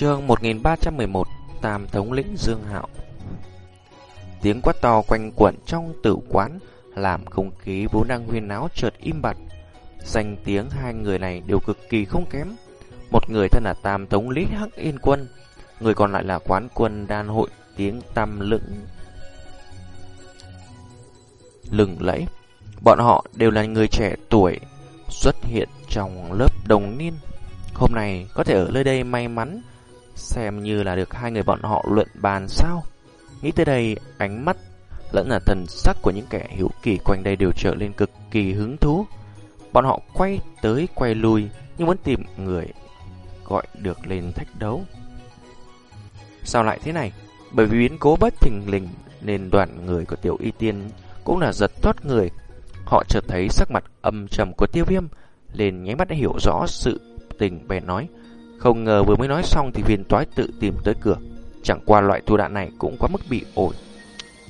Chương 1311 Tam Thống lĩnh Dương Hạo Tiếng quát to quanh quẩn trong tử quán làm không khí vốn đang huyên náo chợt im bặt. Danh tiếng hai người này đều cực kỳ không kém. Một người thân là Tam Thống lĩnh Hắc Yên Quân, người còn lại là quán quân đan hội tiếng tam lưỡng lừng lẫy. Bọn họ đều là người trẻ tuổi xuất hiện trong lớp đồng niên. Hôm nay có thể ở nơi đây may mắn xem như là được hai người bọn họ luận bàn sao. Nghĩ tới đây, ánh mắt lẫn là thần sắc của những kẻ hiểu kỳ quanh đây đều trở lên cực kỳ hứng thú. Bọn họ quay tới quay lui nhưng muốn tìm người gọi được lên thách đấu. Sao lại thế này? Bởi vì biến cố bất thình lình nên đoàn người của tiểu y tiên cũng là giật thoát người. Họ chợt thấy sắc mặt âm trầm của tiêu viêm, liền nháy mắt đã hiểu rõ sự tình bèn nói. Không ngờ vừa mới nói xong thì viên toái tự tìm tới cửa. Chẳng qua loại thủ đoạn này cũng quá mức bị ổi.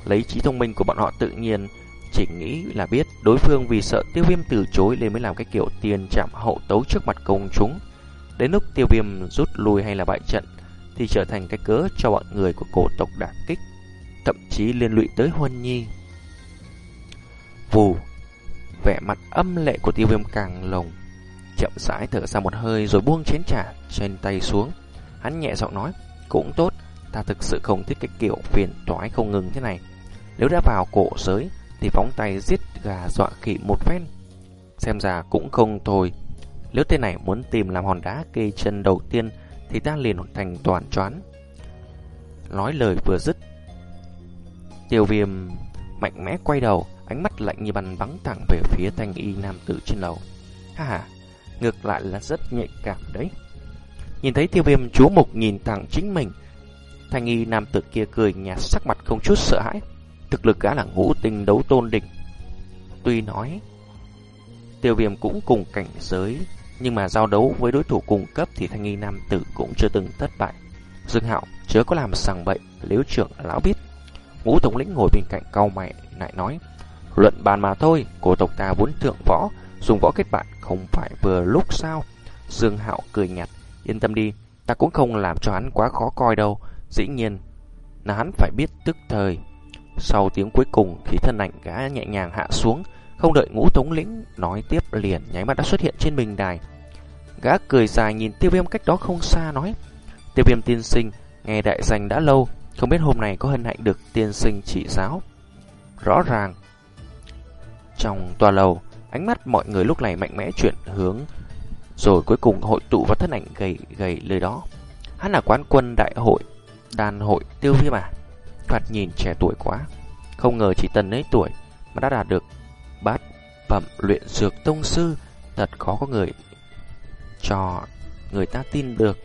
Lấy trí thông minh của bọn họ tự nhiên chỉ nghĩ là biết đối phương vì sợ tiêu viêm từ chối nên mới làm cái kiểu tiền chạm hậu tấu trước mặt công chúng. Đến lúc tiêu viêm rút lui hay là bại trận thì trở thành cái cớ cho bọn người của cổ tộc đả kích, thậm chí liên lụy tới Huân Nhi. Vù, vẻ mặt âm lệ của tiêu viêm càng lồng, chậm rãi thở ra một hơi rồi buông chén trà trên tay xuống. Hắn nhẹ giọng nói, cũng tốt, ta thực sự không thích cái kiểu phiền toái không ngừng thế này. Nếu đã vào cổ giới thì phóng tay giết gà dọa khỉ một phen. Xem ra cũng không thôi. Nếu tên này muốn tìm làm hòn đá kê chân đầu tiên thì ta liền thành toàn choán. Nói lời vừa dứt, tiêu viêm mạnh mẽ quay đầu, ánh mắt lạnh như bắn bắn thẳng về phía thanh y nam tử trên lầu. Ha ha, ngược lại là rất nhạy cảm đấy. Nhìn thấy tiêu viêm chú mục nhìn thẳng chính mình, thanh y nam tử kia cười nhạt sắc mặt không chút sợ hãi. Thực lực gã là ngũ tinh đấu tôn đỉnh. Tuy nói, tiêu viêm cũng cùng cảnh giới nhưng mà giao đấu với đối thủ cùng cấp thì thanh nghi nam tử cũng chưa từng thất bại. Dương Hạo chớ có làm sằng bậy, liếu trưởng lão biết. Ngũ thống lĩnh ngồi bên cạnh cao mày lại nói, luận bàn mà thôi, cổ tộc ta vốn thượng võ, dùng võ kết bạn không phải vừa lúc sao. Dương Hạo cười nhạt, yên tâm đi, ta cũng không làm cho hắn quá khó coi đâu, dĩ nhiên là hắn phải biết tức thời. Sau tiếng cuối cùng khí thân ảnh gã nhẹ nhàng hạ xuống, không đợi ngũ thống lĩnh nói tiếp liền nháy mắt đã xuất hiện trên bình đài. Gã cười dài nhìn tiêu viêm cách đó không xa nói. Tiêu viêm tiên sinh, nghe đại danh đã lâu, không biết hôm nay có hân hạnh được tiên sinh chỉ giáo. Rõ ràng, trong tòa lầu, ánh mắt mọi người lúc này mạnh mẽ chuyển hướng, rồi cuối cùng hội tụ vào thân ảnh gầy gầy lời đó. Hắn là quán quân đại hội, đàn hội tiêu viêm à? Thoạt nhìn trẻ tuổi quá, không ngờ chỉ tần ấy tuổi mà đã đạt được bát phẩm luyện dược tông sư, thật khó có người cho người ta tin được.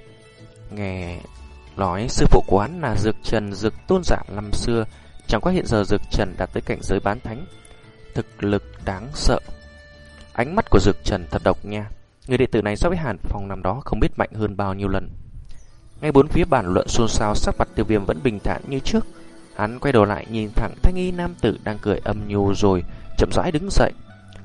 Nghe nói sư phụ quán là Dược Trần Dược Tôn giả năm xưa, chẳng qua hiện giờ Dược Trần đạt tới cảnh giới bán thánh, thực lực đáng sợ. Ánh mắt của Dược Trần thật độc nha. Người đệ tử này so với Hàn Phong năm đó không biết mạnh hơn bao nhiêu lần. Ngay bốn phía bàn luận xôn xao sắc mặt tiêu viêm vẫn bình thản như trước. Hắn quay đầu lại nhìn thẳng thanh y nam tử đang cười âm nhu rồi chậm rãi đứng dậy.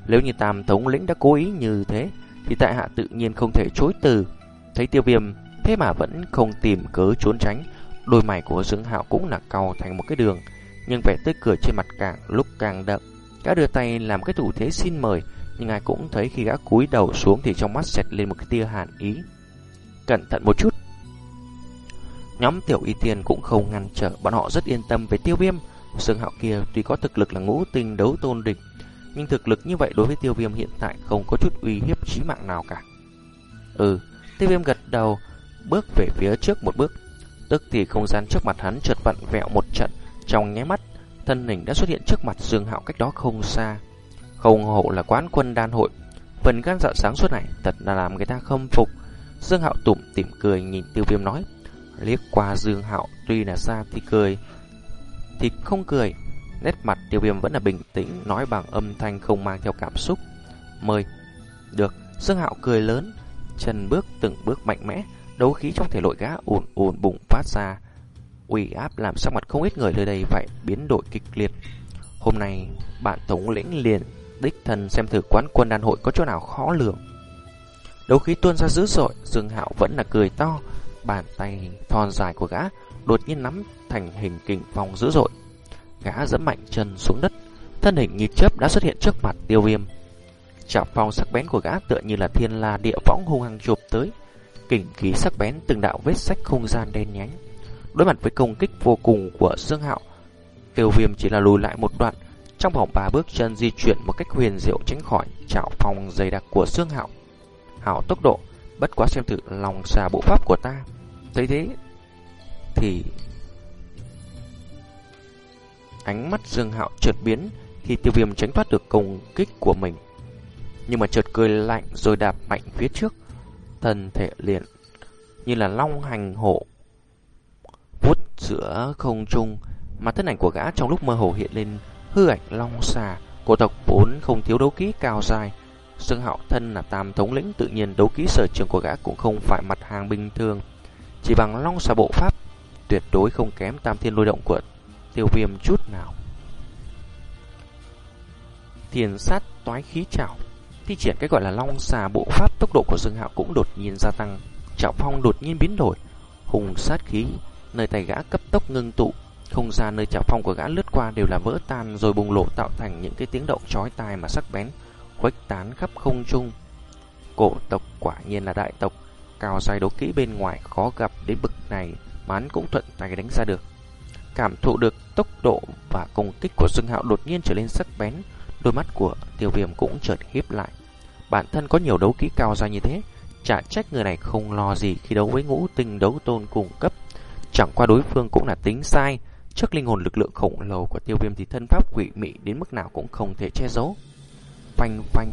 Nếu như tam thống lĩnh đã cố ý như thế, thì tại hạ tự nhiên không thể chối từ. Thấy tiêu viêm, thế mà vẫn không tìm cớ trốn tránh, đôi mày của Dương Hạo cũng là cau thành một cái đường, nhưng vẻ tươi cười trên mặt càng lúc càng đậm. cả đưa tay làm cái thủ thế xin mời, nhưng ai cũng thấy khi gã cúi đầu xuống thì trong mắt xẹt lên một cái tia hàn ý. Cẩn thận một chút. Nhóm tiểu y tiên cũng không ngăn trở, bọn họ rất yên tâm về tiêu viêm. sương Hạo kia tuy có thực lực là ngũ tinh đấu tôn địch, nhưng thực lực như vậy đối với tiêu viêm hiện tại không có chút uy hiếp chí mạng nào cả. Ừ, tiêu viêm gật đầu, bước về phía trước một bước. Tức thì không gian trước mặt hắn chợt vặn vẹo một trận, trong nháy mắt, thân hình đã xuất hiện trước mặt Dương Hạo cách đó không xa. Không hộ là quán quân đan hội, phần gan dạ sáng suốt này thật là làm người ta khâm phục. Dương Hạo tủm tỉm cười nhìn tiêu viêm nói, liếc qua Dương Hạo tuy là xa thì cười, thì không cười, Nét mặt tiêu viêm vẫn là bình tĩnh, nói bằng âm thanh không mang theo cảm xúc. Mời. Được, Dương Hạo cười lớn, chân bước từng bước mạnh mẽ, đấu khí trong thể lội gã ùn ùn bùng phát ra. uy áp làm sắc mặt không ít người nơi đây phải biến đổi kịch liệt. Hôm nay, bạn thống lĩnh liền đích thân xem thử quán quân đan hội có chỗ nào khó lường. Đấu khí tuôn ra dữ dội, Dương Hạo vẫn là cười to, bàn tay thon dài của gã đột nhiên nắm thành hình kình phong dữ dội. Gã dẫm mạnh chân xuống đất, thân hình như chớp đã xuất hiện trước mặt tiêu viêm. Chảo phong sắc bén của gã tựa như là thiên la địa võng hung hăng chụp tới, kình khí sắc bén từng đạo vết sách không gian đen nhánh. Đối mặt với công kích vô cùng của Dương Hạo, tiêu viêm chỉ là lùi lại một đoạn, trong vòng ba bước chân di chuyển một cách huyền diệu tránh khỏi chảo phong dày đặc của Dương Hạo. Hảo tốc độ, bất quá xem thử lòng xà bộ pháp của ta. Thấy thế thì ánh mắt Dương Hạo chợt biến khi tiêu viêm tránh thoát được công kích của mình. Nhưng mà chợt cười lạnh rồi đạp mạnh phía trước, thân thể liền như là long hành hổ vút giữa không trung mà thân ảnh của gã trong lúc mơ hồ hiện lên hư ảnh long xà của tộc vốn không thiếu đấu kỹ cao dài. Dương Hạo thân là tam thống lĩnh tự nhiên đấu kỹ sở trường của gã cũng không phải mặt hàng bình thường. Chỉ bằng long xà bộ pháp, tuyệt đối không kém tam thiên lôi động của tiêu viêm chút nào. Thiền sát toái khí chảo thi triển cái gọi là long xà bộ pháp, tốc độ của Dương Hạo cũng đột nhiên gia tăng. Chảo phong đột nhiên biến đổi. Hùng sát khí, nơi tay gã cấp tốc ngưng tụ không gian nơi chảo phong của gã lướt qua đều là vỡ tan rồi bùng lộ tạo thành những cái tiếng động chói tai mà sắc bén, khuếch tán khắp không trung. Cổ tộc quả nhiên là đại tộc, cao dài đấu kỹ bên ngoài khó gặp đến bực này mà hắn cũng thuận tay đánh ra được. Cảm thụ được tốc độ và công kích của Dương Hạo đột nhiên trở lên sắc bén, đôi mắt của tiêu viêm cũng chợt híp lại. Bản thân có nhiều đấu kỹ cao dài như thế, chả trách người này không lo gì khi đấu với ngũ tinh đấu tôn cùng cấp. Chẳng qua đối phương cũng là tính sai Trước linh hồn lực lượng khổng lồ của tiêu viêm Thì thân pháp quỷ mị đến mức nào cũng không thể che giấu. Phanh phanh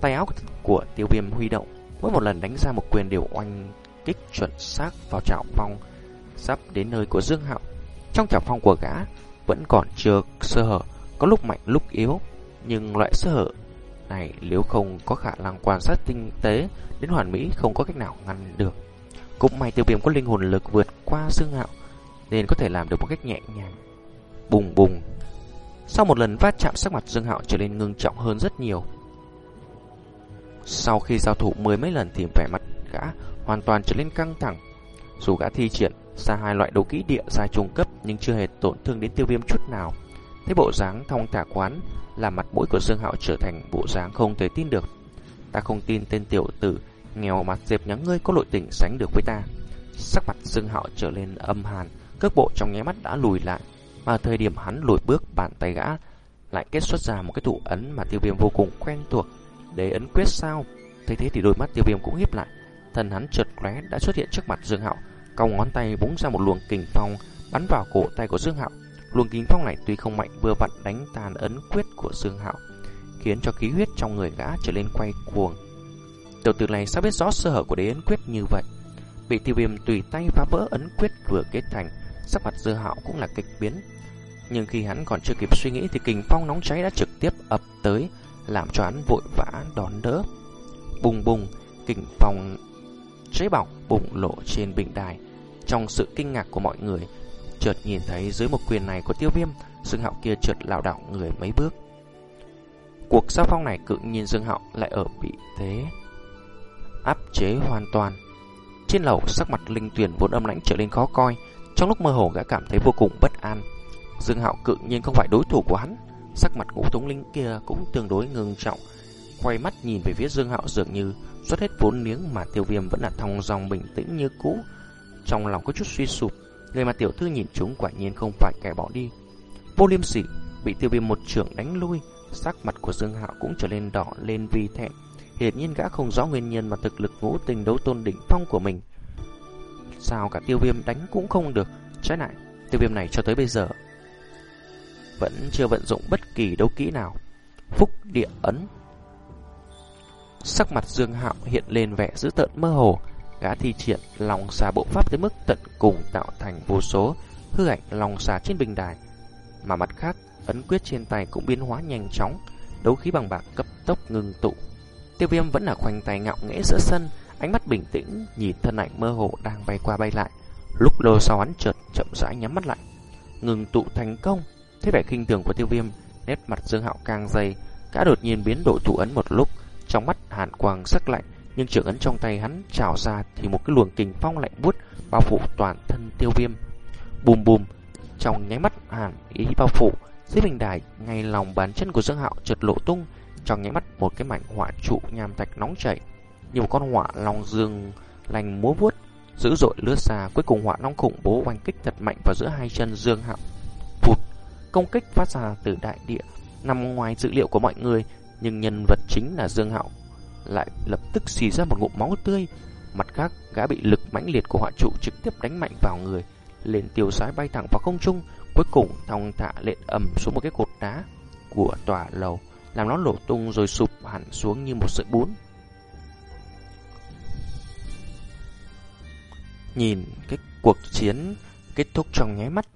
Tay áo của tiêu viêm huy động, Mỗi một lần đánh ra một quyền đều oanh kích chuẩn xác vào chảo phong Sắp đến nơi của Dương Hạo. Trong chảo phong của gã Vẫn còn chưa sơ hở, Có lúc mạnh lúc yếu, Nhưng loại sơ hở này nếu không có khả năng quan sát tinh tế, Đến hoàn mỹ không có cách nào ngăn được. Cũng may tiêu viêm có linh hồn lực vượt qua dương hạo nên có thể làm được một cách nhẹ nhàng. Bùng bùng. Sau một lần va chạm sắc mặt Dương Hạo trở nên ngưng trọng hơn rất nhiều. Sau khi giao thủ mười mấy lần thì vẻ mặt gã hoàn toàn trở nên căng thẳng. Dù gã thi triển ra hai loại đấu kỹ địa dài trung cấp Nhưng chưa hề tổn thương đến tiêu viêm chút nào. Thế bộ dáng thong thả quán Làm mặt mũi của Dương Hạo trở thành bộ dáng không thể tin được. Ta không tin tên tiểu tử Nghèo mặt dẹp nhắn ngươi có nội tình sánh được với ta. Sắc mặt Dương Hạo trở lên âm hàn Cước bộ trong nháy mắt đã lùi lại, Mà thời điểm hắn lùi bước bàn tay gã Lại kết xuất ra một cái thủ ấn Mà tiêu viêm vô cùng quen thuộc. Để ấn quyết sao? Thế thế thì đôi mắt tiêu viêm cũng hiếp lại. Thân hắn chợt lóe đã xuất hiện trước mặt Dương Hạo Cong ngón tay búng ra một luồng kình phong Bắn vào cổ tay của Dương Hạo. Luồng kình phong này tuy không mạnh, vừa vặn đánh tàn ấn quyết của Dương Hạo, Khiến cho khí huyết trong người gã trở lên quay cuồng. Tiểu tử này sao biết rõ sơ hở của đế ấn quyết như vậy? Bị tiêu viêm tùy tay phá vỡ ấn quyết vừa kết thành Sắc mặt dư hạo cũng là kịch biến. Nhưng khi hắn còn chưa kịp suy nghĩ Thì kình phong nóng cháy đã trực tiếp ập tới Làm cho hắn vội vã đón đỡ. Bùng bùng Kình phong cháy bỏng bùng lộ trên bình đài. Trong sự kinh ngạc của mọi người Chợt nhìn thấy dưới một quyền này của tiêu viêm Dương hạo kia chợt lảo đảo người mấy bước. Cuộc giao phong này cự nhiên Dương hạo lại ở vị thế áp chế hoàn toàn. Trên lầu, sắc mặt linh tuyển vốn âm lãnh trở nên khó coi, trong lúc mơ hồ gã cảm thấy vô cùng bất an. Dương Hạo cự nhiên không phải đối thủ của hắn, sắc mặt ngũ thống linh kia cũng tương đối ngưng trọng, quay mắt nhìn về phía Dương Hạo dường như xuất hết vốn liếng mà Tiêu Viêm vẫn là thong dong bình tĩnh như cũ. Trong lòng có chút suy sụp, người mà tiểu thư nhìn chúng quả nhiên không phải kẻ bỏ đi. Vô Liêm Sỉ bị Tiêu Viêm một trưởng đánh lui, sắc mặt của Dương Hạo cũng trở lên đỏ lên vì thẹn. Hiển nhiên gã không rõ nguyên nhân mà thực lực ngũ tình đấu tôn đỉnh phong của mình. Sao cả tiêu viêm đánh cũng không được. Trái lại, tiêu viêm này cho tới bây giờ vẫn chưa vận dụng bất kỳ đấu kỹ nào. Phúc địa ấn. Sắc mặt Dương Hạo hiện lên vẻ dữ tợn mơ hồ. Gã thi triển lòng xà bộ pháp tới mức tận cùng tạo thành vô số hư ảnh lòng xà trên bình đài. Mà mặt khác, ấn quyết trên tay cũng biến hóa nhanh chóng, đấu khí bằng bạc cấp tốc ngừng tụ Tiêu viêm vẫn là khoanh tay ngạo nghễ giữa sân, ánh mắt bình tĩnh nhìn thân ảnh mơ hồ đang bay qua bay lại. Lúc lâu sau hắn chợt chậm rãi nhắm mắt lại, ngừng tụ thành công. Thế vẻ khinh thường của tiêu viêm, nét mặt Dương Hạo càng dày, cả đột nhiên biến đổi thủ ấn một lúc, trong mắt hàn quang sắc lạnh, nhưng trường ấn trong tay hắn trào ra thì một cái luồng kình phong lạnh buốt bao phủ toàn thân tiêu viêm. Bùm bùm, trong nháy mắt hàn ý bao phủ, dưới bình đài ngay lòng bàn chân của Dương Hạo chợt lộ tung, trong nháy mắt một cái mảnh hỏa trụ nham thạch nóng chảy, như một con hỏa long dương lành múa vuốt dữ dội lướt xa, cuối cùng hỏa long khủng bố oanh kích thật mạnh vào giữa hai chân Dương Hạo. Phụt, công kích phát ra từ đại địa, nằm ngoài dự liệu của mọi người, nhưng nhân vật chính là Dương Hạo lại lập tức xì ra một ngụm máu tươi. Mặt khác, gã bị lực mãnh liệt của họa trụ trực tiếp đánh mạnh vào người, lên tiêu sái bay thẳng vào không trung, cuối cùng thong thả lện ầm xuống một cái cột đá của tòa lầu, làm nó nổ tung rồi sụp hẳn xuống như một sợi bún. Nhìn cái cuộc chiến kết thúc trong nháy mắt,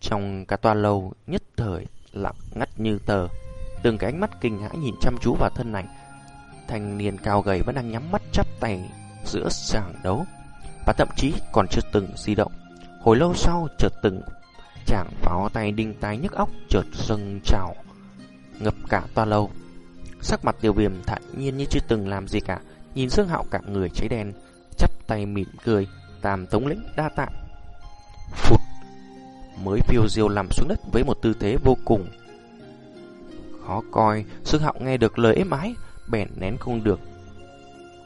trong cả tòa lầu nhất thời lặng ngắt như tờ. Từng cái ánh mắt kinh hãi nhìn chăm chú vào thân ảnh. Thanh niên cao gầy vẫn đang nhắm mắt chắp tay giữa sàng đấu. Và thậm chí còn chưa từng di động. Hồi lâu sau chợt từng chàng pháo tay đinh tai nhức óc chợt dâng trào ngập cả toa lâu. Sắc mặt tiêu viêm thản nhiên như chưa từng làm gì cả, nhìn Dương Hạo cả người cháy đen, chắp tay mỉm cười, tam tống lĩnh đa tạ. Phụt, mới phiêu diêu nằm xuống đất với một tư thế vô cùng khó coi, Dương Hạo nghe được lời êm ái, bèn nén không được.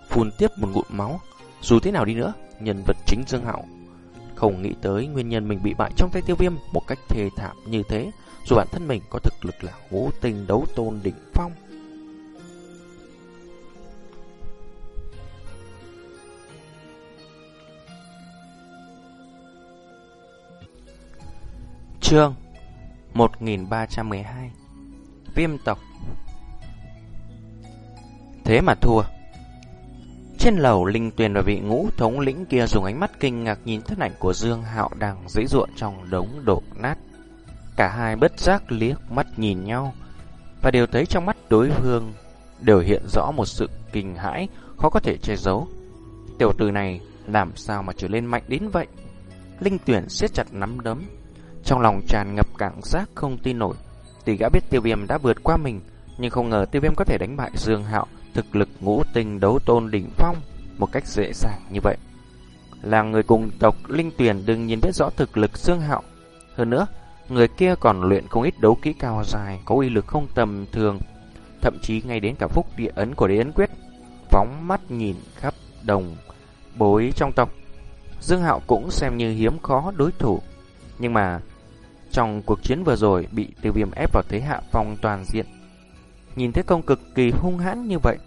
Phun tiếp một ngụm máu, dù thế nào đi nữa, nhân vật chính Dương Hạo không nghĩ tới nguyên nhân mình bị bại trong tay tiêu viêm một cách thê thảm như thế, dù bản thân mình có thực lực là ngũ tinh đấu tôn đỉnh phong. Chương 1312 Viêm tộc Thế mà thua Trên lầu Linh Tuyền và vị ngũ thống lĩnh kia dùng ánh mắt kinh ngạc nhìn thân ảnh của Dương Hạo đang dễ ruộng trong đống đổ nát. Cả hai bất giác liếc mắt nhìn nhau và đều thấy trong mắt đối phương đều hiện rõ một sự kinh hãi khó có thể che giấu. Tiểu tử này làm sao mà trở lên mạnh đến vậy? Linh Tuyển siết chặt nắm đấm, trong lòng tràn ngập cảm giác không tin nổi. Tỷ gã biết tiêu viêm đã vượt qua mình, nhưng không ngờ tiêu viêm có thể đánh bại Dương Hạo, thực lực ngũ tinh đấu tôn đỉnh phong một cách dễ dàng như vậy. Là người cùng tộc Linh Tuyền đương nhiên biết rõ thực lực Dương Hạo. Hơn nữa, người kia còn luyện không ít đấu kỹ cao dài, có uy lực không tầm thường, thậm chí ngay đến cả phúc địa ấn của đế ấn quyết. Phóng mắt nhìn khắp đồng bối trong tộc, Dương Hạo cũng xem như hiếm khó đối thủ. Nhưng mà trong cuộc chiến vừa rồi bị tiêu viêm ép vào thế hạ phong toàn diện. Nhìn thấy công cực kỳ hung hãn như vậy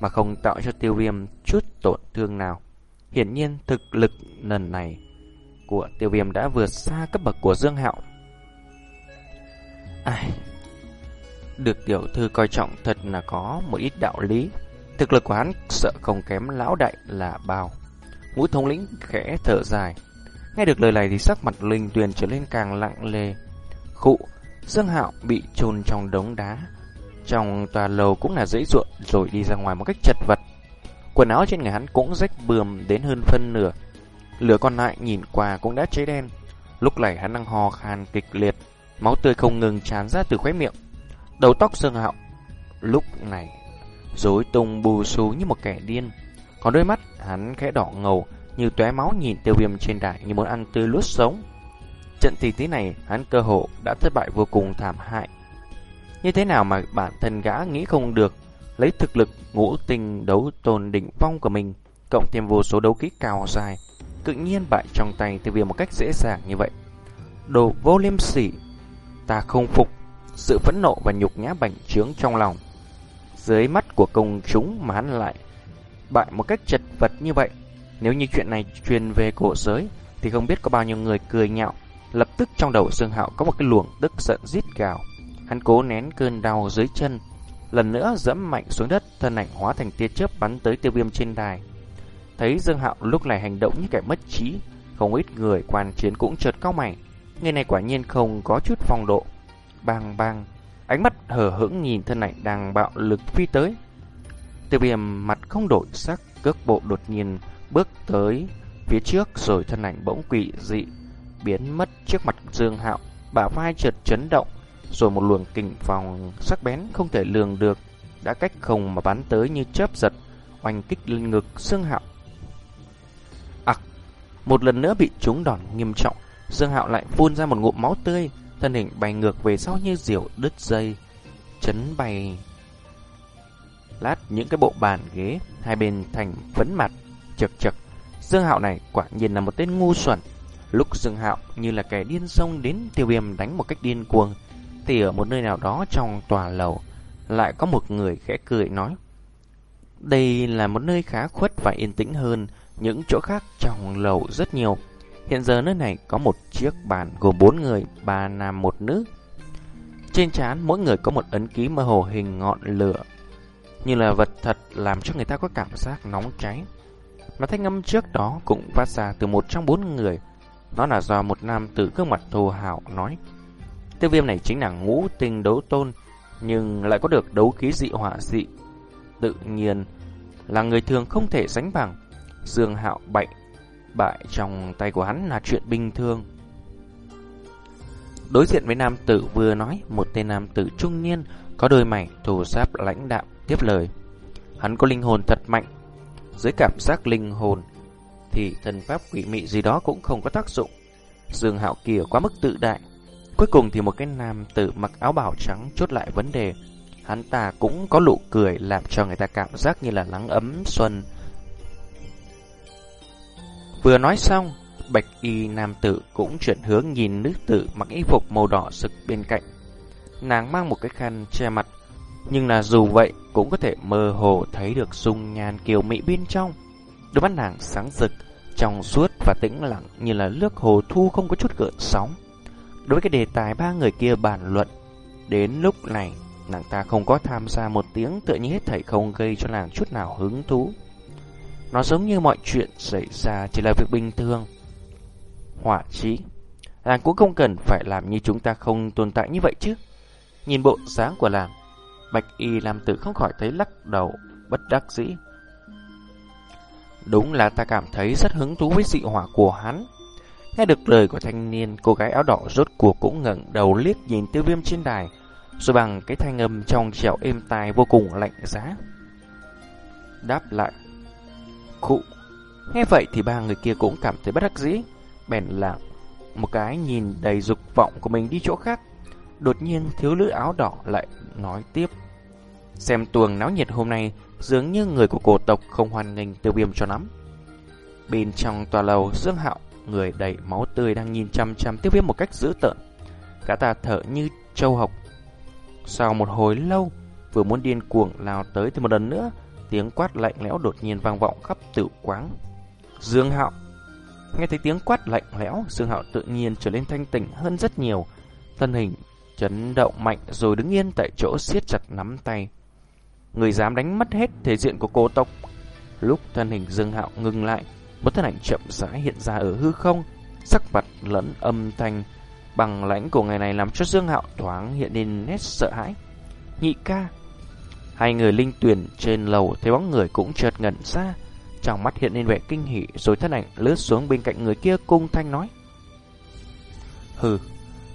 mà không tạo cho tiêu viêm chút tổn thương nào. Hiển nhiên thực lực lần này của tiêu viêm đã vượt xa cấp bậc của Dương Hạo. Ai... Được tiểu thư coi trọng thật là có một ít đạo lý. Thực lực của hắn sợ không kém lão đại là bao. Ngũ thống lĩnh khẽ thở dài. Nghe được lời này thì sắc mặt Linh Tuyền trở lên càng lặng lề. Khụ, Dương Hạo bị chôn trong đống đá. Trong tòa lầu cũng là dễ ruộng rồi đi ra ngoài một cách chật vật. Quần áo trên người hắn cũng rách bườm đến hơn phân nửa. Lửa còn lại nhìn qua cũng đã cháy đen. Lúc này hắn đang ho khan kịch liệt, máu tươi không ngừng tràn ra từ khóe miệng. Đầu tóc Dương Hạo lúc này rối tung bù xù như một kẻ điên. Còn đôi mắt hắn khẽ đỏ ngầu, như tóe máu nhìn tiêu viêm trên đài như muốn ăn tươi luốt sống. Trận tỷ tí này hắn cơ hộ đã thất bại vô cùng thảm hại. Như thế nào mà bản thân gã nghĩ không được lấy thực lực ngũ tình đấu tồn đỉnh phong của mình cộng thêm vô số đấu kỹ cao dài tự nhiên bại trong tay tiêu viêm một cách dễ dàng như vậy. Đồ vô liêm sỉ, ta không phục, sự phẫn nộ và nhục nhã bành trướng trong lòng. Dưới mắt của công chúng mà hắn lại bại một cách chật vật như vậy, nếu như chuyện này truyền về cổ giới, Thì không biết có bao nhiêu người cười nhạo. Lập tức trong đầu Dương Hạo có một cái luồng tức giận rít gào. Hắn cố nén cơn đau dưới chân, Lần nữa dẫm mạnh xuống đất, Thân ảnh hóa thành tia chớp bắn tới tiêu viêm trên đài. Thấy Dương Hạo lúc này hành động như kẻ mất trí, Không ít người quan chiến cũng chợt cao mày. Người này quả nhiên không có chút phong độ. Bang bang, Ánh mắt hờ hững nhìn thân ảnh đang bạo lực phi tới. Tiêu viêm mặt không đổi sắc, Cước bộ đột nhiên bước tới phía trước rồi thân ảnh bỗng quỷ dị biến mất trước mặt Dương Hạo, bả vai chợt chấn động, rồi một luồng kình phòng sắc bén không thể lường được đã cách không mà bắn tới như chớp giật, oanh kích lên ngực Dương Hạo. Ặc, một lần nữa bị trúng đòn nghiêm trọng. Dương Hạo lại phun ra một ngụm máu tươi, thân hình bay ngược về sau như diều đứt dây, chấn bay lát những cái bộ bàn ghế hai bên thành phấn mặt chật chật. Dương Hạo này quả nhiên là một tên ngu xuẩn. Lúc Dương Hạo như là kẻ điên xông đến tiêu viêm đánh một cách điên cuồng, thì ở một nơi nào đó trong tòa lầu lại có một người khẽ cười nói. Đây là một nơi khá khuất và yên tĩnh hơn những chỗ khác trong lầu rất nhiều. Hiện giờ nơi này có một chiếc bàn gồm bốn người, ba nam một nữ. Trên trán mỗi người có một ấn ký mơ hồ hình ngọn lửa, như là vật thật làm cho người ta có cảm giác nóng cháy. Mà thanh âm trước đó cũng phát ra từ một trong bốn người. Nó là do một nam tử gương mặt thô hào nói. Tiêu viêm này chính là ngũ tinh đấu tôn, nhưng lại có được đấu khí dị họa dị. Tự nhiên là người thường không thể sánh bằng. Dương hạo bệnh, bại trong tay của hắn là chuyện bình thường. Đối diện với nam tử vừa nói, một tên nam tử trung niên có đôi mày thù sáp lãnh đạm tiếp lời. Hắn có linh hồn thật mạnh. Dưới cảm giác linh hồn thì thần pháp quỷ mị gì đó cũng không có tác dụng. Dương Hạo Kiều quá mức tự đại. Cuối cùng thì một cái nam tử mặc áo bào trắng chốt lại vấn đề. Hắn ta cũng có nụ cười làm cho người ta cảm giác như là nắng ấm xuân. Vừa nói xong, bạch y nam tử cũng chuyển hướng nhìn nữ tử mặc y phục màu đỏ sực bên cạnh. Nàng mang một cái khăn che mặt, nhưng là dù vậy cũng có thể mơ hồ thấy được dung nhan kiều mỹ bên trong. Đôi mắt nàng sáng rực, trong suốt và tĩnh lặng như là nước hồ thu không có chút gợn sóng. Đối với cái đề tài ba người kia bàn luận, đến lúc này nàng ta không có tham gia một tiếng tựa như hết thảy không gây cho nàng chút nào hứng thú. Nó giống như mọi chuyện xảy ra chỉ là việc bình thường. Hỏa chí, nàng cũng không cần phải làm như chúng ta không tồn tại như vậy chứ. Nhìn bộ dáng của nàng, Bạch Y làm tử không khỏi thấy lắc đầu, bất đắc dĩ. Đúng là ta cảm thấy rất hứng thú với dị hỏa của hắn. Nghe được lời của thanh niên, cô gái áo đỏ rốt cuộc cũng ngẩng đầu liếc nhìn tiêu viêm trên đài, rồi bằng cái thanh âm trong trẻo êm tai vô cùng lạnh giá. Đáp lại. Khụ. Nghe vậy thì ba người kia cũng cảm thấy bất đắc dĩ, bèn lặng một cái nhìn đầy dục vọng của mình đi chỗ khác. Đột nhiên thiếu nữ áo đỏ lại nói tiếp. Xem tuồng náo nhiệt hôm nay dường như người của cổ tộc không hoàn nghênh tiêu viêm cho lắm. Bên trong tòa lầu, Dương Hạo, người đầy máu tươi đang nhìn chăm chăm tiêu viêm một cách dữ tợn. Cả ta thở như châu hộc. Sau một hồi lâu, vừa muốn điên cuồng lao tới thì một lần nữa, tiếng quát lạnh lẽo đột nhiên vang vọng khắp tử quáng. Dương Hạo Nghe thấy tiếng quát lạnh lẽo, Dương Hạo tự nhiên trở nên thanh tỉnh hơn rất nhiều. Thân hình chấn động mạnh rồi đứng yên tại chỗ siết chặt nắm tay. Người dám đánh mất hết thể diện của cô tộc. Lúc thân hình Dương Hạo ngừng lại, một thân ảnh chậm rãi hiện ra ở hư không, sắc mặt lẫn âm thanh bằng lãnh của người này làm cho Dương Hạo thoáng hiện lên nét sợ hãi. Nhị ca. Hai người linh tuyển trên lầu thấy bóng người cũng chợt ngẩn ra, trong mắt hiện lên vẻ kinh hỉ rồi thân ảnh lướt xuống bên cạnh người kia cung thanh nói. Hừ,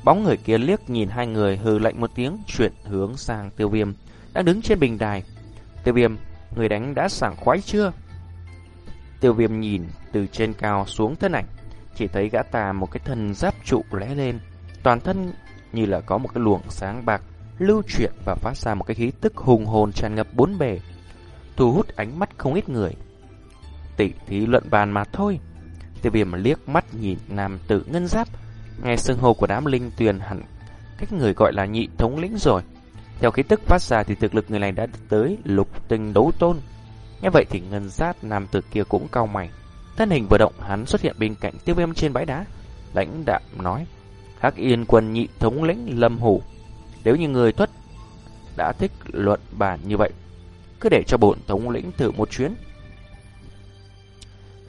bóng người kia liếc nhìn hai người hừ lạnh một tiếng chuyển hướng sang tiêu viêm đang đứng trên bình đài. Tiêu viêm, người đánh đã sảng khoái chưa? Tiêu viêm nhìn từ trên cao xuống thân ảnh, chỉ thấy gã tà một cái thân giáp trụ lẽ lên, toàn thân như là có một cái luồng sáng bạc lưu chuyển và phát ra một cái khí tức hùng hồn tràn ngập bốn bề, thu hút ánh mắt không ít người. Tỷ thí luận bàn mà thôi. Tiêu viêm liếc mắt nhìn nam tử ngân giáp, nghe sưng hô của đám linh tuyền hẳn cách người gọi là nhị thống lĩnh rồi. Theo khí tức phát ra thì thực lực người này đã tới lục tinh đấu tôn. Nghe vậy thì ngân sát nam tử kia cũng cao mày. Thân hình vừa động hắn xuất hiện bên cạnh tiêu viêm trên bãi đá. Lãnh đạm nói. Hắc yên quân nhị thống lĩnh lâm hủ. Nếu như người tuất đã thích luận bàn như vậy, cứ để cho bổn thống lĩnh thử một chuyến.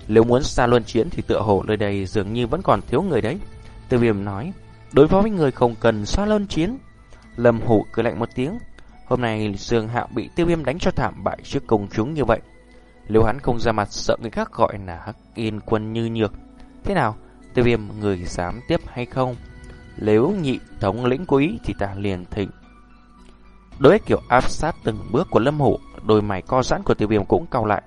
Nếu muốn xa luân chiến thì tựa hồ nơi đây dường như vẫn còn thiếu người đấy. Tiêu viêm nói, đối phó với người không cần xa luân chiến. Lâm Hủ cười lạnh một tiếng. Hôm nay Dương Hạo bị tiêu viêm đánh cho thảm bại trước công chúng như vậy. Nếu hắn không ra mặt sợ người khác gọi là hắc yên quân như nhược. Thế nào? Tiêu viêm người dám tiếp hay không? Nếu nhị thống lĩnh quý thì ta liền thịnh. Đối với kiểu áp sát từng bước của Lâm Hủ, đôi mày co giãn của tiêu viêm cũng cau lại.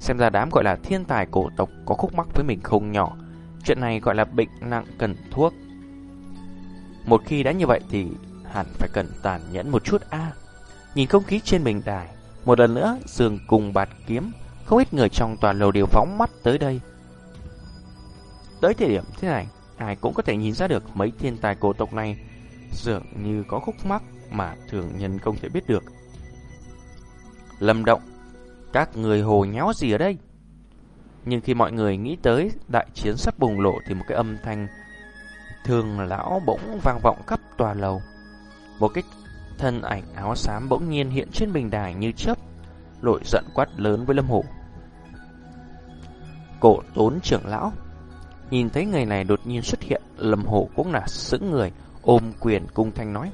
Xem ra đám gọi là thiên tài cổ tộc có khúc mắc với mình không nhỏ. Chuyện này gọi là bệnh nặng cần thuốc. Một khi đã như vậy thì hẳn phải cần tàn nhẫn một chút a. Nhìn không khí trên bình đài, một lần nữa giường cùng bạt kiếm, không ít người trong toàn lầu đều phóng mắt tới đây. Tới thời điểm thế này, ai cũng có thể nhìn ra được mấy thiên tài cổ tộc này dường như có khúc mắc mà thường nhân không thể biết được. Lâm động, các người hồ nháo gì ở đây? Nhưng khi mọi người nghĩ tới đại chiến sắp bùng lộ thì một cái âm thanh thường lão bỗng vang vọng khắp tòa lầu. Một cái thân ảnh áo xám bỗng nhiên hiện trên bình đài như chớp, lội giận quát lớn với Lâm Hổ. Cổ tốn trưởng lão Nhìn thấy người này đột nhiên xuất hiện, Lâm Hổ cũng là sững người, ôm quyền cung thanh nói.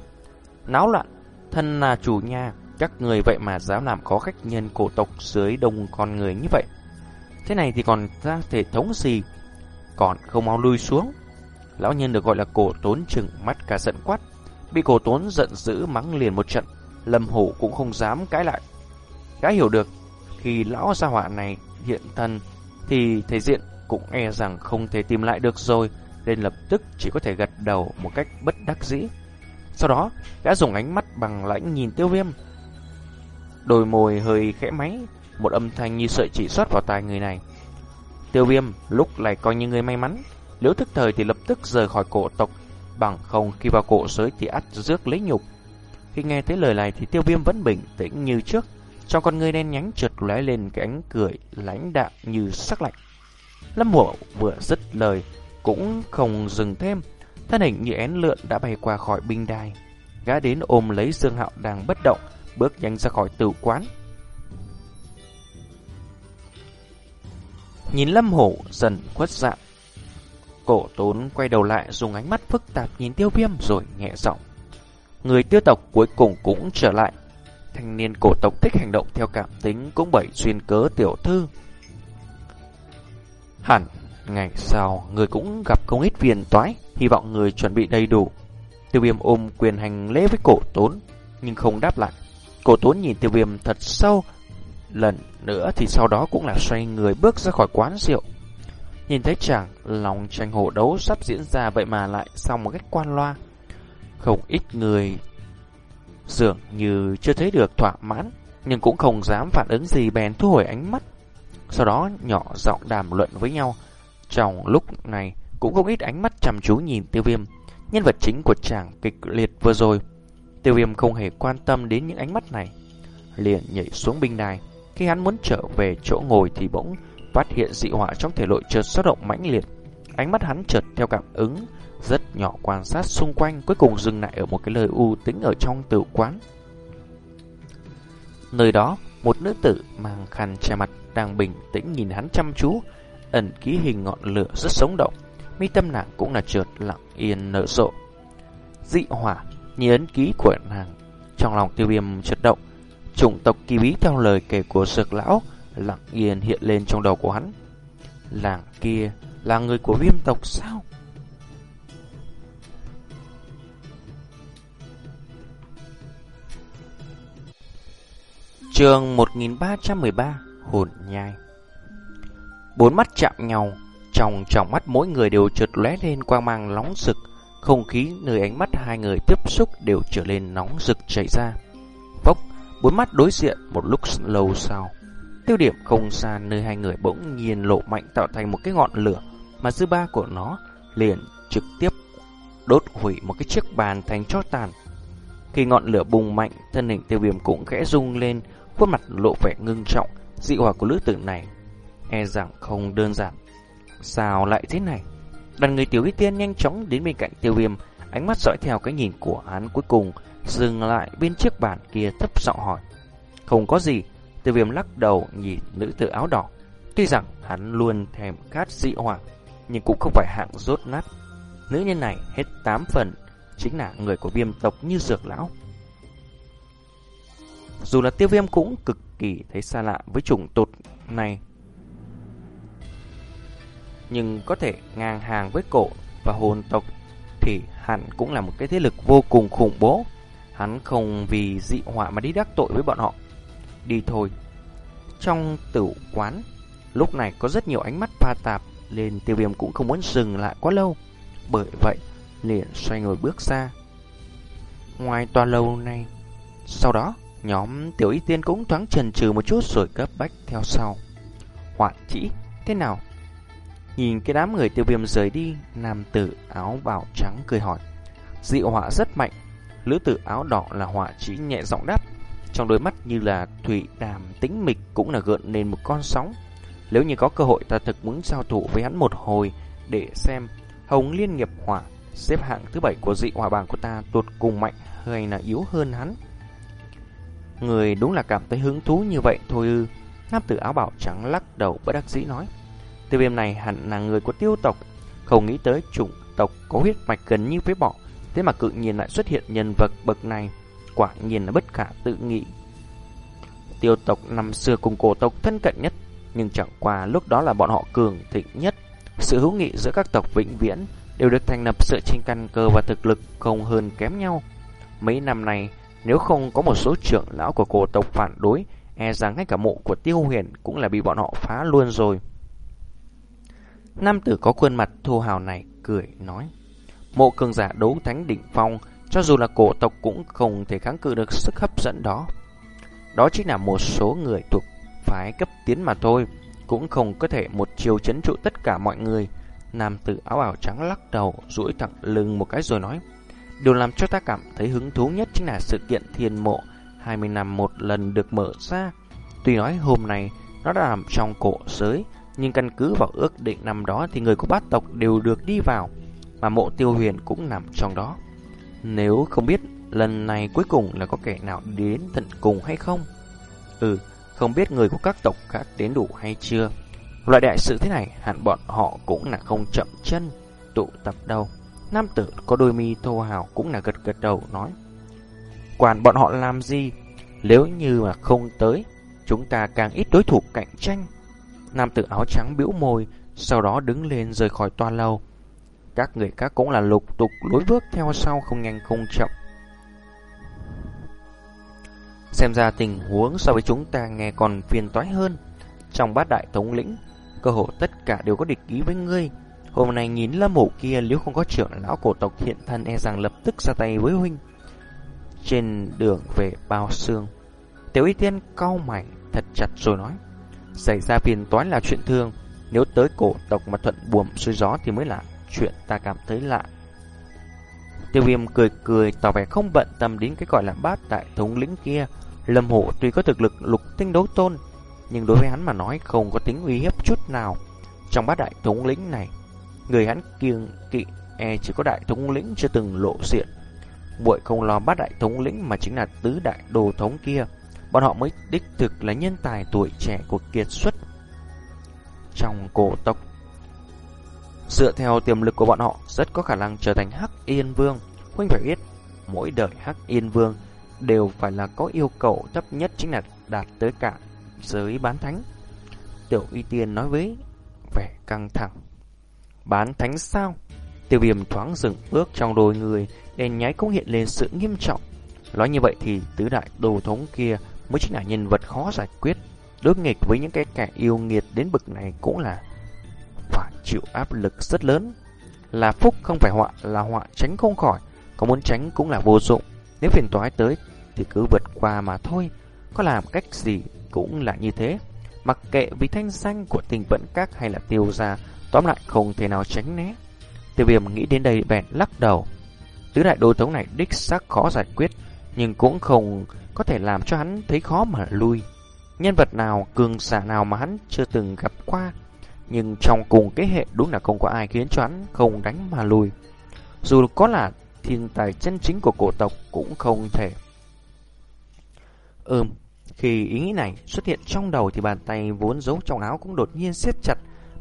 Náo loạn, thân là chủ nhà, các người vậy mà dám làm có khách nhân cổ tộc dưới đông con người như vậy. Thế này thì còn ra thể thống gì, còn không mau lui xuống. Lão nhân được gọi là cổ tốn trưởng mắt cả giận quát, bị cổ tốn giận dữ mắng liền một trận, Lâm Hổ cũng không dám cãi lại. Gã hiểu được, khi lão gia họa này hiện thân thì thể diện cũng e rằng không thể tìm lại được rồi, nên lập tức chỉ có thể gật đầu một cách bất đắc dĩ. Sau đó, gã dùng ánh mắt bằng lãnh nhìn tiêu viêm. Đôi môi hơi khẽ máy, một âm thanh như sợi chỉ xuất vào tai người này. Tiêu viêm lúc này coi như người may mắn, nếu thức thời thì lập tức rời khỏi cổ tộc, bằng không khi vào cổ giới thì ắt rước lấy nhục. Khi nghe thấy lời này thì tiêu viêm vẫn bình tĩnh như trước, trong con người đen nhánh trượt lóe lên cái ánh cười lãnh đạm như sắc lạnh. Lâm Mộ vừa dứt lời cũng không dừng thêm, thân hình như én lượn đã bay qua khỏi binh đài. Gã đến ôm lấy Dương Hạo đang bất động, bước nhanh ra khỏi tử quán. Nhìn Lâm Hổ dần khuất dạng, cổ tốn quay đầu lại dùng ánh mắt phức tạp nhìn tiêu viêm rồi nhẹ giọng. Người tiêu tộc cuối cùng cũng trở lại. Thanh niên cổ tộc thích hành động theo cảm tính cũng bởi xuyên cớ tiểu thư. Hẳn, ngày sau người cũng gặp không ít viên toái, hy vọng người chuẩn bị đầy đủ. Tiêu viêm ôm quyền hành lễ với cổ tốn, nhưng không đáp lại. Cổ tốn nhìn tiêu viêm thật sâu, lần nữa thì sau đó cũng là xoay người bước ra khỏi quán rượu. Nhìn thấy chàng, lòng tranh hổ đấu sắp diễn ra vậy mà lại xong một cách quan loa. Không ít người dường như chưa thấy được thỏa mãn, nhưng cũng không dám phản ứng gì bèn thu hồi ánh mắt sau đó nhỏ giọng đàm luận với nhau. Trong lúc này cũng không ít ánh mắt chăm chú nhìn tiêu viêm, nhân vật chính của chàng kịch liệt vừa rồi. Tiêu viêm không hề quan tâm đến những ánh mắt này, liền nhảy xuống binh đài. Khi hắn muốn trở về chỗ ngồi thì bỗng phát hiện dị họa trong thể lội chợt xuất động mãnh liệt. Ánh mắt hắn chợt theo cảm ứng, rất nhỏ quan sát xung quanh, cuối cùng dừng lại ở một cái lời u tính ở trong tử quán. Nơi đó, một nữ tử mang khăn che mặt đang bình tĩnh nhìn hắn chăm chú, ẩn ký hình ngọn lửa rất sống động, mi tâm nàng cũng là trượt lặng yên nở rộ. Dị hỏa, như ấn ký của nàng, trong lòng tiêu viêm chợt động, chủng tộc kỳ bí theo lời kể của sực lão, lặng yên hiện lên trong đầu của hắn. Làng kia là người của viêm tộc sao? Trường 1313 hồn nhai. Bốn mắt chạm nhau, trong trong mắt mỗi người đều trượt lóe lên quang mang nóng rực, không khí nơi ánh mắt hai người tiếp xúc đều trở lên nóng rực chảy ra. Phốc, bốn mắt đối diện một lúc lâu sau. Tiêu điểm không xa nơi hai người bỗng nhiên lộ mạnh tạo thành một cái ngọn lửa, mà dư ba của nó liền trực tiếp đốt hủy một cái chiếc bàn thành cho tàn. Khi ngọn lửa bùng mạnh, thân hình tiêu viêm cũng khẽ rung lên, khuôn mặt lộ vẻ ngưng trọng, dị hỏa của lữ tử này e rằng không đơn giản. Sao lại thế này? Đoàn người tiểu y tiên nhanh chóng đến bên cạnh tiêu viêm, ánh mắt dõi theo cái nhìn của hắn cuối cùng, dừng lại bên chiếc bàn kia thấp giọng hỏi. Không có gì, tiêu viêm lắc đầu nhìn nữ tử áo đỏ. Tuy rằng hắn luôn thèm khát dị hỏa, nhưng cũng không phải hạng rốt nát. Nữ nhân này hết tám phần, chính là người của viêm tộc như dược lão. Dù là tiêu viêm cũng cực kỳ thấy xa lạ với chủng tột này. Nhưng có thể ngang hàng với cổ và hồn tộc thì hẳn cũng là một cái thế lực vô cùng khủng bố. Hắn không vì dị họa mà đi đắc tội với bọn họ. Đi thôi. Trong tử quán, lúc này có rất nhiều ánh mắt pha tạp, nên tiêu viêm cũng không muốn dừng lại quá lâu. Bởi vậy, liền xoay người bước ra. Ngoài tòa lâu này, sau đó, nhóm tiểu y tiên cũng thoáng chần chừ một chút rồi cấp bách theo sau. Hoạn chỉ, thế nào? Nhìn cái đám người tiêu viêm rời đi, nam tử áo bào trắng cười hỏi. Dị họa rất mạnh, lữ tử áo đỏ là họa chỉ nhẹ giọng đáp. Trong đôi mắt như là thủy đàm tĩnh mịch cũng là gợn lên một con sóng. Nếu như có cơ hội ta thực muốn giao thủ với hắn một hồi để xem Hồng Liên nghiệp hỏa xếp hạng thứ bảy của dị hỏa bảng của ta tuột cùng mạnh hay là yếu hơn hắn. Người đúng là cảm thấy hứng thú như vậy thôi ư. Nam tử áo bảo trắng lắc đầu bất đắc dĩ nói. Tiêu viêm này hẳn là người của tiêu tộc, không nghĩ tới chủng tộc có huyết mạch gần như với bỏ, thế mà cự nhiên lại xuất hiện nhân vật bậc này, quả nhiên là bất khả tự nghị. Tiêu tộc năm xưa cùng cổ tộc thân cận nhất, nhưng chẳng qua lúc đó là bọn họ cường thịnh nhất. Sự hữu nghị giữa các tộc vĩnh viễn đều được thành lập dựa trên căn cơ và thực lực không hơn kém nhau. Mấy năm này, nếu không có một số trưởng lão của cổ tộc phản đối, e rằng ngay cả mộ của tiêu huyền cũng là bị bọn họ phá luôn rồi. Nam tử có khuôn mặt thô hào này cười nói. Mộ cường giả đấu thánh đỉnh phong, cho dù là cổ tộc cũng không thể kháng cự được sức hấp dẫn đó. Đó chính là một số người thuộc phái cấp tiến mà thôi, cũng không có thể một chiều chấn trụ tất cả mọi người. Nam tử áo ảo trắng lắc đầu, duỗi thẳng lưng một cái rồi nói. Điều làm cho ta cảm thấy hứng thú nhất chính là sự kiện thiên mộ 20 năm một lần được mở ra. Tuy nói hôm nay nó đã nằm trong cổ giới, nhưng căn cứ vào ước định năm đó thì người của bát tộc đều được đi vào, mà mộ tiêu huyền cũng nằm trong đó. Nếu không biết lần này cuối cùng là có kẻ nào đến tận cùng hay không? Ừ, không biết người của các tộc khác đến đủ hay chưa. Loại đại sự thế này hẳn bọn họ cũng là không chậm chân tụ tập đâu. Nam tử có đôi mi thô hào cũng là gật gật đầu nói. Quản bọn họ làm gì? Nếu như mà không tới, chúng ta càng ít đối thủ cạnh tranh. Nam tử áo trắng bĩu môi, sau đó đứng lên rời khỏi toa lâu. Các người khác cũng là lục tục lối bước theo sau không nhanh không chậm. Xem ra tình huống so với chúng ta nghe còn phiền toái hơn. Trong bát đại thống lĩnh, cơ hội tất cả đều có địch ý với ngươi. Hôm nay nhìn lâm mộ kia nếu không có trưởng lão cổ tộc hiện thân e rằng lập tức ra tay với huynh. Trên đường về bao xương, tiểu y tiên cau mày thật chặt rồi nói. Xảy ra phiền toái là chuyện thương, nếu tới cổ tộc mà thuận buồm xuôi gió thì mới là chuyện ta cảm thấy lạ. Tiêu viêm cười cười tỏ vẻ không bận tâm đến cái gọi là bát đại thống lĩnh kia. Lâm hộ tuy có thực lực lục tinh đấu tôn, nhưng đối với hắn mà nói không có tính uy hiếp chút nào. Trong bát đại thống lĩnh này, người hắn kiêng kỵ e chỉ có đại thống lĩnh chưa từng lộ diện. Muội không lo bát đại thống lĩnh mà chính là tứ đại đồ thống kia. Bọn họ mới đích thực là nhân tài tuổi trẻ của kiệt xuất trong cổ tộc. Dựa theo tiềm lực của bọn họ, rất có khả năng trở thành Hắc Yên Vương. Huynh phải biết, mỗi đời Hắc Yên Vương đều phải là có yêu cầu thấp nhất chính là đạt tới cả giới bán thánh. Tiểu Y Tiên nói với vẻ căng thẳng. Bán thánh sao? Tiêu viêm thoáng dừng bước trong đôi người, đèn nháy cũng hiện lên sự nghiêm trọng. Nói như vậy thì tứ đại đồ thống kia mới chính là nhân vật khó giải quyết. Đối nghịch với những cái kẻ yêu nghiệt đến bực này cũng là chịu áp lực rất lớn. Là phúc không phải họa, là họa tránh không khỏi. Có muốn tránh cũng là vô dụng. Nếu phiền toái tới thì cứ vượt qua mà thôi. Có làm cách gì cũng là như thế. Mặc kệ vì thanh danh của tình vẫn các hay là tiêu gia, tóm lại không thể nào tránh né. Tiêu viêm nghĩ đến đây bèn lắc đầu. Tứ đại đô thống này đích xác khó giải quyết, nhưng cũng không có thể làm cho hắn thấy khó mà lui. Nhân vật nào, cường giả nào mà hắn chưa từng gặp qua, nhưng trong cùng cái hệ đúng là không có ai khiến cho hắn không đánh mà lui. Dù có là thiên tài chân chính của cổ tộc cũng không thể. Ừm, khi ý nghĩ này xuất hiện trong đầu thì bàn tay vốn giấu trong áo cũng đột nhiên siết chặt.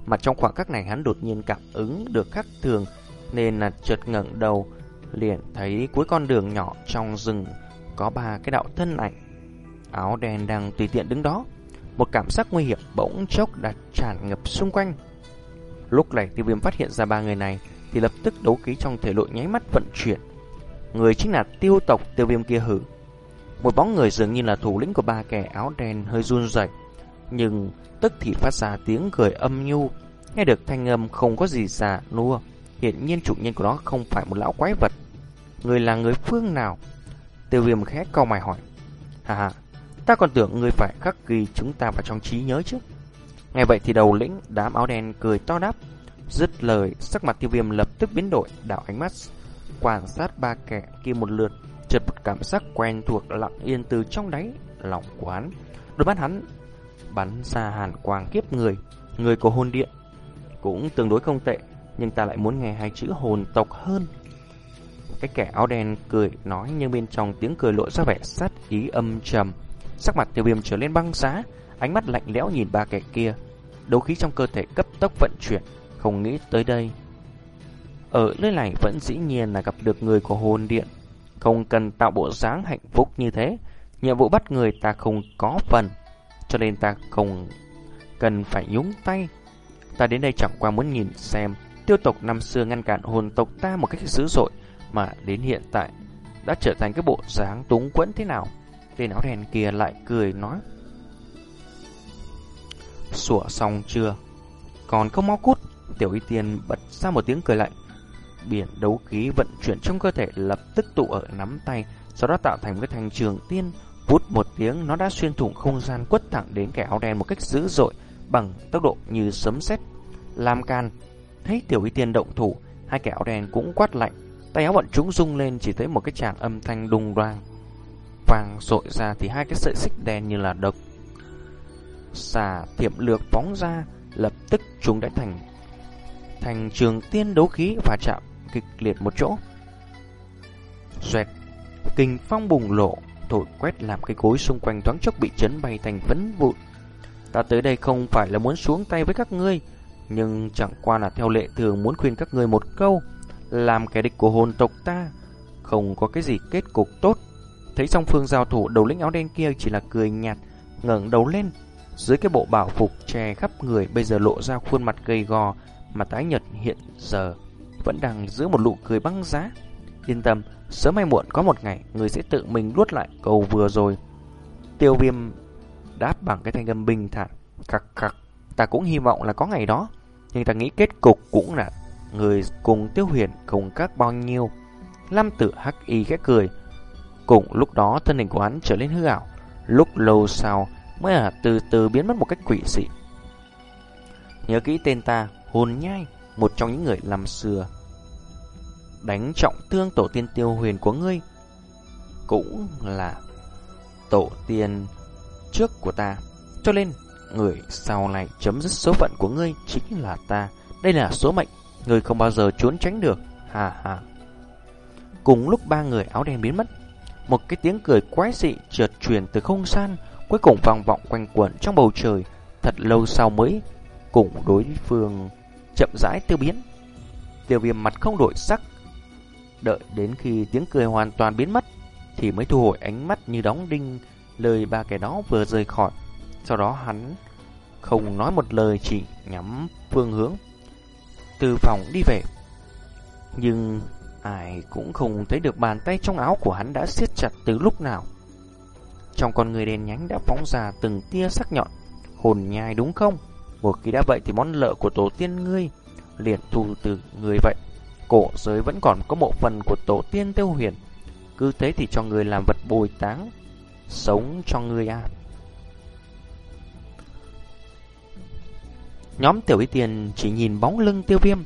Mà trong khoảng khắc này hắn đột nhiên cảm ứng được khác thường nên là chợt ngẩng đầu liền thấy cuối con đường nhỏ trong rừng có ba cái đạo thân ảnh. Áo đen đang tùy tiện đứng đó. Một cảm giác nguy hiểm bỗng chốc đã tràn ngập xung quanh. Lúc này tiêu viêm phát hiện ra ba người này thì lập tức đấu khí trong thể lội nháy mắt vận chuyển. Người chính là tiêu tộc tiêu viêm kia hử. Một bóng người dường như là thủ lĩnh của ba kẻ áo đen hơi run rẩy, nhưng tức thì phát ra tiếng cười âm nhu. nghe được thanh âm không có gì già nua. Hiện nhiên chủ nhân của nó không phải một lão quái vật. Người là người phương nào? Tiêu viêm khẽ cau mày hỏi. Hà hà, ta còn tưởng người phải khắc ghi chúng ta vào trong trí nhớ chứ. Nghe vậy thì đầu lĩnh đám áo đen cười to đáp. Dứt lời, sắc mặt tiêu viêm lập tức biến đổi, đảo ánh mắt quan sát ba kẻ kia một lượt, chợt một cảm giác quen thuộc lặng yên từ trong đáy lòng của hắn. Đôi mắt hắn bắn ra hàn quang kiếp người, người của hồn điện cũng tương đối không tệ, nhưng ta lại muốn nghe hai chữ hồn tộc hơn. Cái kẻ áo đen cười nói nhưng bên trong tiếng cười lộ ra vẻ sát ý âm trầm. Sắc mặt tiêu viêm trở lên băng giá, ánh mắt lạnh lẽo nhìn ba kẻ kia. Đấu khí trong cơ thể cấp tốc vận chuyển, không nghĩ tới đây. Ở nơi này vẫn dĩ nhiên là gặp được người của hồn điện. Không cần tạo bộ dáng hạnh phúc như thế. Nhiệm vụ bắt người ta không có phần. Cho nên ta không cần phải nhúng tay. Ta đến đây chẳng qua muốn nhìn xem tiêu tộc năm xưa ngăn cản hồn tộc ta một cách dữ dội mà đến hiện tại đã trở thành cái bộ dáng túng quẫn thế nào. Tên áo đèn kia lại cười nói. Sủa xong chưa? Còn không mau cút. Tiểu y tiên bật ra một tiếng cười lạnh. Biển đấu khí vận chuyển trong cơ thể lập tức tụ ở nắm tay, sau đó tạo thành một cái thành trường tiên. Vút một tiếng, nó đã xuyên thủng không gian quất thẳng đến kẻ áo đen một cách dữ dội, bằng tốc độ như sấm sét. Lam can, thấy tiểu y tiên động thủ, hai kẻ áo đen cũng quát lạnh. Tay áo bọn chúng rung lên chỉ thấy một cái tràng âm thanh đùng đoang. Vàng rội ra thì hai cái sợi xích đen như là độc. Xà thiểm lược phóng ra, lập tức chúng đã thành thành trường tiên đấu khí và chạm kịch liệt một chỗ. Xoẹt, kinh phong bùng lộ, thổi quét làm cái cối xung quanh thoáng chốc bị chấn bay thành vấn vụn. Ta tới đây không phải là muốn xuống tay với các ngươi, nhưng chẳng qua là theo lệ thường muốn khuyên các ngươi một câu, làm kẻ địch của hồn tộc ta, không có cái gì kết cục tốt. Thấy song phương giao thủ đầu lĩnh áo đen kia chỉ là cười nhạt, ngẩng đầu lên, dưới cái bộ bảo phục che khắp người bây giờ lộ ra khuôn mặt gầy gò mà tái nhật hiện giờ vẫn đang giữ một nụ cười băng giá. Yên tâm, sớm hay muộn có một ngày người sẽ tự mình luốt lại câu vừa rồi. Tiêu viêm đáp bằng cái thanh âm bình thản. Khắc khắc, ta cũng hy vọng là có ngày đó. Nhưng ta nghĩ kết cục cũng là người cùng tiêu huyền cùng các bao nhiêu. Lam tử hắc y khẽ cười. Cùng lúc đó thân hình của hắn trở lên hư ảo. Lúc lâu sau mới là từ từ biến mất một cách quỷ dị. Nhớ kỹ tên ta, hồn nhai, một trong những người làm xưa. Đánh trọng thương tổ tiên tiêu huyền của ngươi, cũng là tổ tiên trước của ta. Cho nên, người sau này chấm dứt số phận của ngươi chính là ta. Đây là số mệnh, người không bao giờ trốn tránh được. Hà hà. Cùng lúc ba người áo đen biến mất, một cái tiếng cười quái dị chợt truyền từ không gian, cuối cùng vang vọng quanh quẩn trong bầu trời, thật lâu sau mới cùng đối phương chậm rãi tiêu biến. Tiêu viêm mặt không đổi sắc, đợi đến khi tiếng cười hoàn toàn biến mất, thì mới thu hồi ánh mắt như đóng đinh lời ba kẻ đó vừa rời khỏi. Sau đó hắn không nói một lời chỉ nhắm phương hướng từ phòng đi về. Nhưng ai cũng không thấy được bàn tay trong áo của hắn đã siết chặt từ lúc nào. Trong con người đèn nhánh đã phóng ra từng tia sắc nhọn, hồn nhai đúng không? Một khi đã vậy thì món lợ của tổ tiên ngươi liền thu từ người vậy. Cổ giới vẫn còn có một phần của tổ tiên tiêu huyền. Cứ thế thì cho người làm vật bồi táng, sống cho người à. Nhóm tiểu y tiền chỉ nhìn bóng lưng tiêu viêm,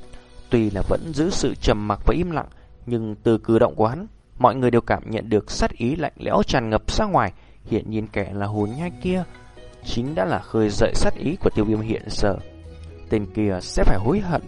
tuy là vẫn giữ sự trầm mặc và im lặng, nhưng từ cử động của hắn, mọi người đều cảm nhận được sát ý lạnh lẽo tràn ngập ra ngoài, hiện nhiên kẻ là hồn nhai kia chính đã là khơi dậy sát ý của tiêu viêm hiện giờ. Tên kia sẽ phải hối hận